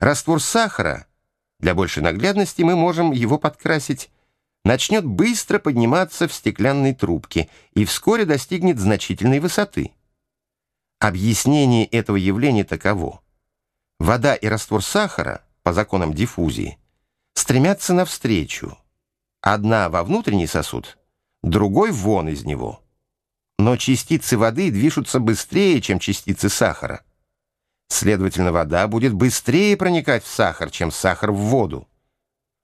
Раствор сахара, для большей наглядности мы можем его подкрасить, начнет быстро подниматься в стеклянной трубке и вскоре достигнет значительной высоты. Объяснение этого явления таково. Вода и раствор сахара, по законам диффузии, стремятся навстречу. Одна во внутренний сосуд, другой вон из него. Но частицы воды движутся быстрее, чем частицы сахара. Следовательно, вода будет быстрее проникать в сахар, чем сахар в воду.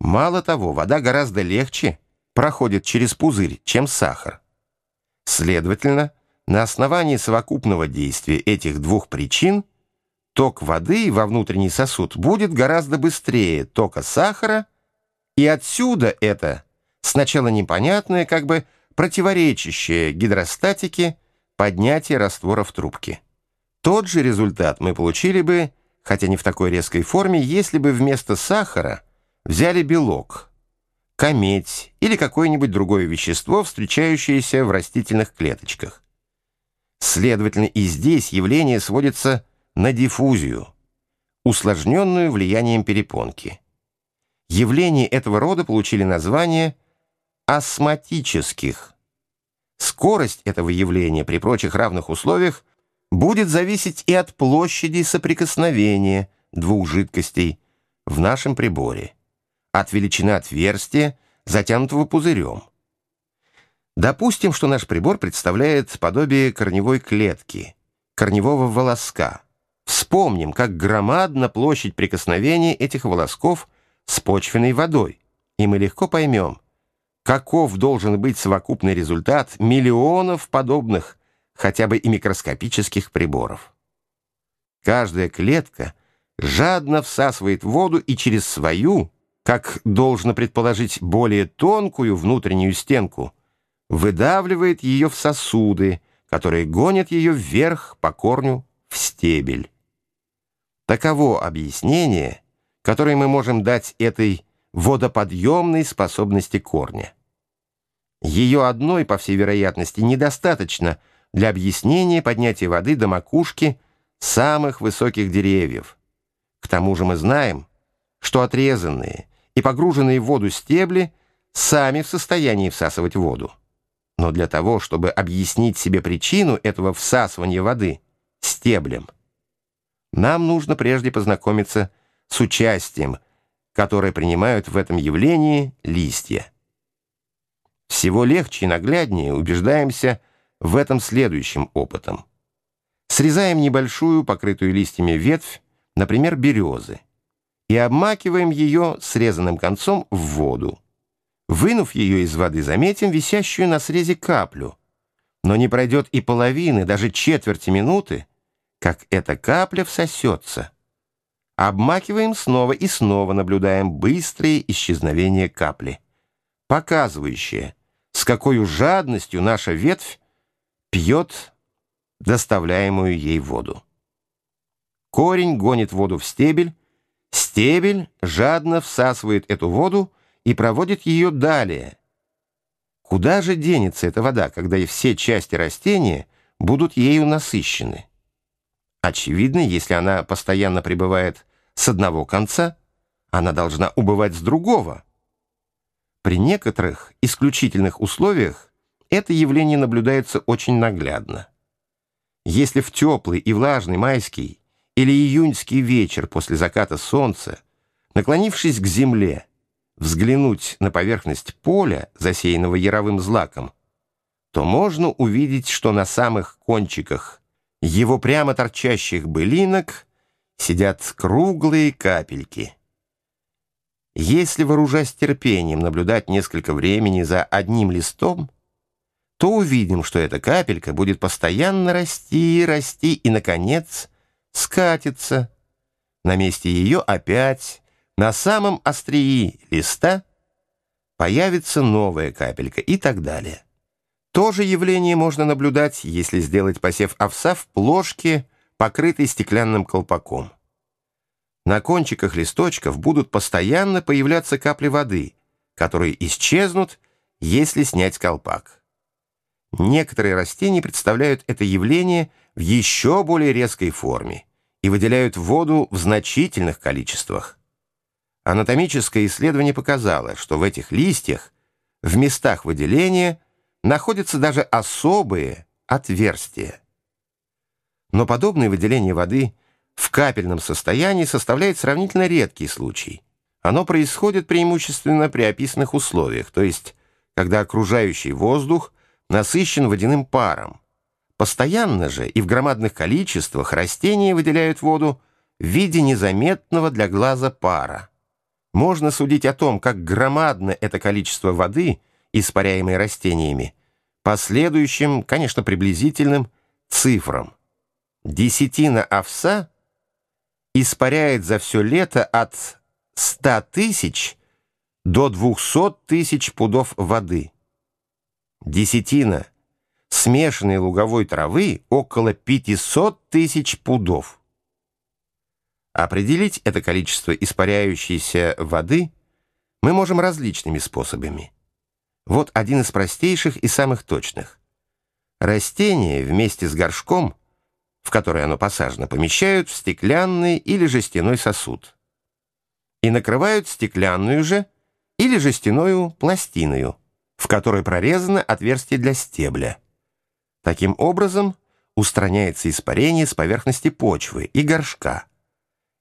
Мало того, вода гораздо легче проходит через пузырь, чем сахар. Следовательно, на основании совокупного действия этих двух причин ток воды во внутренний сосуд будет гораздо быстрее тока сахара, и отсюда это сначала непонятное, как бы противоречащее гидростатике поднятие раствора в трубке. Тот же результат мы получили бы, хотя не в такой резкой форме, если бы вместо сахара взяли белок, кометь или какое-нибудь другое вещество, встречающееся в растительных клеточках. Следовательно, и здесь явление сводится на диффузию, усложненную влиянием перепонки. Явления этого рода получили название осматических. Скорость этого явления при прочих равных условиях будет зависеть и от площади соприкосновения двух жидкостей в нашем приборе, от величины отверстия, затянутого пузырем. Допустим, что наш прибор представляет подобие корневой клетки, корневого волоска. Вспомним, как громадна площадь прикосновения этих волосков с почвенной водой, и мы легко поймем, каков должен быть совокупный результат миллионов подобных, хотя бы и микроскопических приборов. Каждая клетка жадно всасывает воду и через свою, как должно предположить, более тонкую внутреннюю стенку, выдавливает ее в сосуды, которые гонят ее вверх по корню в стебель. Таково объяснение, которое мы можем дать этой водоподъемной способности корня. Ее одной, по всей вероятности, недостаточно для объяснения поднятия воды до макушки самых высоких деревьев. К тому же мы знаем, что отрезанные и погруженные в воду стебли сами в состоянии всасывать воду. Но для того, чтобы объяснить себе причину этого всасывания воды стеблем, нам нужно прежде познакомиться с участием, которое принимают в этом явлении листья. Всего легче и нагляднее убеждаемся в этом следующим опытом. Срезаем небольшую, покрытую листьями ветвь, например, березы, и обмакиваем ее срезанным концом в воду. Вынув ее из воды, заметим висящую на срезе каплю, но не пройдет и половины, даже четверти минуты, как эта капля всосется. Обмакиваем снова и снова наблюдаем быстрое исчезновение капли, показывающее, с какой жадностью наша ветвь пьет доставляемую ей воду. Корень гонит воду в стебель, стебель жадно всасывает эту воду и проводит ее далее. Куда же денется эта вода, когда и все части растения будут ею насыщены? Очевидно, если она постоянно пребывает с одного конца, она должна убывать с другого. При некоторых исключительных условиях это явление наблюдается очень наглядно. Если в теплый и влажный майский или июньский вечер после заката солнца, наклонившись к земле, взглянуть на поверхность поля, засеянного яровым злаком, то можно увидеть, что на самых кончиках его прямо торчащих былинок сидят круглые капельки. Если, вооружаясь терпением, наблюдать несколько времени за одним листом, то увидим, что эта капелька будет постоянно расти, расти и, наконец, скатится. На месте ее опять, на самом острии листа, появится новая капелька и так далее. То же явление можно наблюдать, если сделать посев овса в плошке, покрытой стеклянным колпаком. На кончиках листочков будут постоянно появляться капли воды, которые исчезнут, если снять колпак. Некоторые растения представляют это явление в еще более резкой форме и выделяют воду в значительных количествах. Анатомическое исследование показало, что в этих листьях, в местах выделения, находятся даже особые отверстия. Но подобное выделение воды в капельном состоянии составляет сравнительно редкий случай. Оно происходит преимущественно при описанных условиях, то есть когда окружающий воздух насыщен водяным паром. Постоянно же и в громадных количествах растения выделяют воду в виде незаметного для глаза пара. Можно судить о том, как громадно это количество воды, испаряемой растениями, по следующим, конечно, приблизительным цифрам. Десятина овса испаряет за все лето от 100 тысяч до 200 тысяч пудов воды. Десятина смешанной луговой травы около 500 тысяч пудов. Определить это количество испаряющейся воды мы можем различными способами. Вот один из простейших и самых точных. Растение вместе с горшком, в который оно посажено, помещают в стеклянный или жестяной сосуд и накрывают стеклянную же или жестяную пластиною, в которой прорезано отверстие для стебля. Таким образом, устраняется испарение с поверхности почвы и горшка.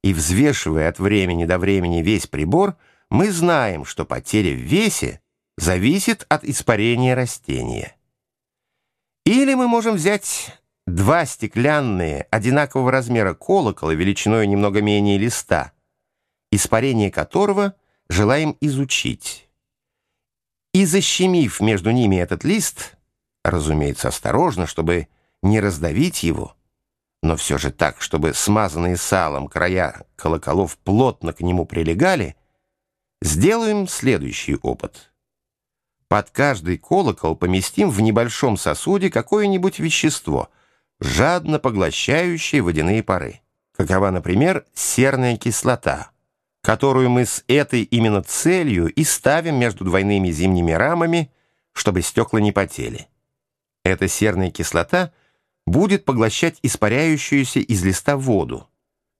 И взвешивая от времени до времени весь прибор, мы знаем, что потеря в весе зависит от испарения растения. Или мы можем взять два стеклянные одинакового размера колокола величиной немного менее листа, испарение которого желаем изучить. И защемив между ними этот лист, разумеется, осторожно, чтобы не раздавить его, но все же так, чтобы смазанные салом края колоколов плотно к нему прилегали, сделаем следующий опыт. Под каждый колокол поместим в небольшом сосуде какое-нибудь вещество, жадно поглощающее водяные пары. Какова, например, серная кислота, которую мы с этой именно целью и ставим между двойными зимними рамами, чтобы стекла не потели. Эта серная кислота будет поглощать испаряющуюся из листа воду.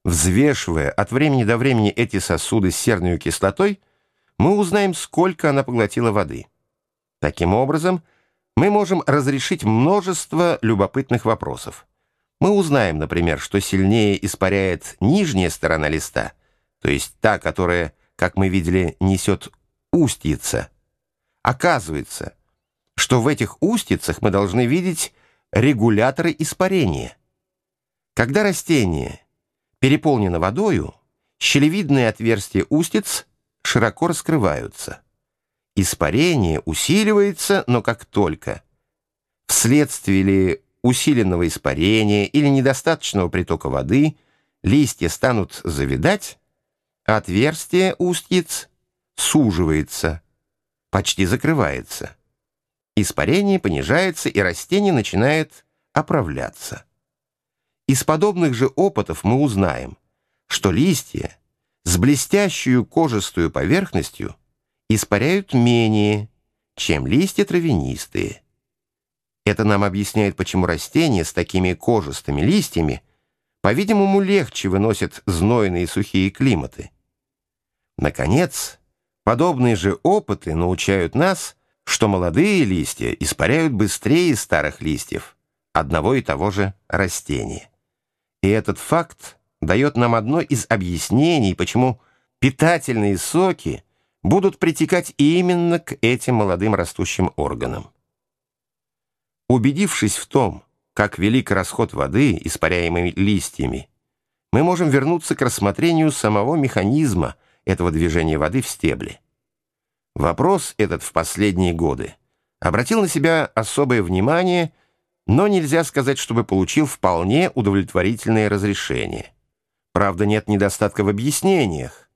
Взвешивая от времени до времени эти сосуды с серной кислотой, мы узнаем, сколько она поглотила воды. Таким образом, мы можем разрешить множество любопытных вопросов. Мы узнаем, например, что сильнее испаряет нижняя сторона листа, то есть та, которая, как мы видели, несет устьица. Оказывается, что в этих устицах мы должны видеть регуляторы испарения. Когда растение переполнено водою, щелевидные отверстия устиц широко раскрываются. Испарение усиливается, но как только вследствие ли усиленного испарения или недостаточного притока воды листья станут завидать, отверстие устиц суживается, почти закрывается. Испарение понижается, и растение начинает оправляться. Из подобных же опытов мы узнаем, что листья с блестящую кожистую поверхностью – испаряют менее, чем листья травянистые. Это нам объясняет, почему растения с такими кожистыми листьями, по-видимому, легче выносят знойные сухие климаты. Наконец, подобные же опыты научают нас, что молодые листья испаряют быстрее старых листьев одного и того же растения. И этот факт дает нам одно из объяснений, почему питательные соки – будут притекать именно к этим молодым растущим органам. Убедившись в том, как велик расход воды, испаряемой листьями, мы можем вернуться к рассмотрению самого механизма этого движения воды в стебле. Вопрос этот в последние годы обратил на себя особое внимание, но нельзя сказать, чтобы получил вполне удовлетворительное разрешение. Правда, нет недостатка в объяснениях,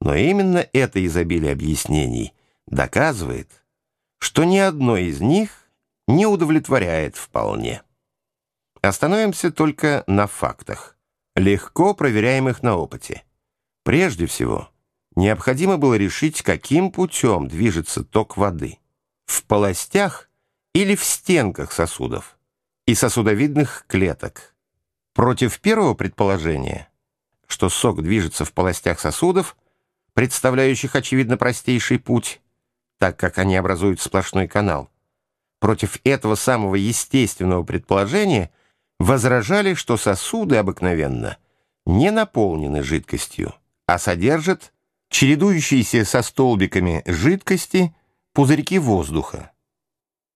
но именно это изобилие объяснений доказывает, что ни одно из них не удовлетворяет вполне. Остановимся только на фактах, легко проверяемых на опыте. Прежде всего, необходимо было решить, каким путем движется ток воды. В полостях или в стенках сосудов и сосудовидных клеток. Против первого предположения, что сок движется в полостях сосудов, представляющих, очевидно, простейший путь, так как они образуют сплошной канал, против этого самого естественного предположения возражали, что сосуды обыкновенно не наполнены жидкостью, а содержат чередующиеся со столбиками жидкости пузырьки воздуха.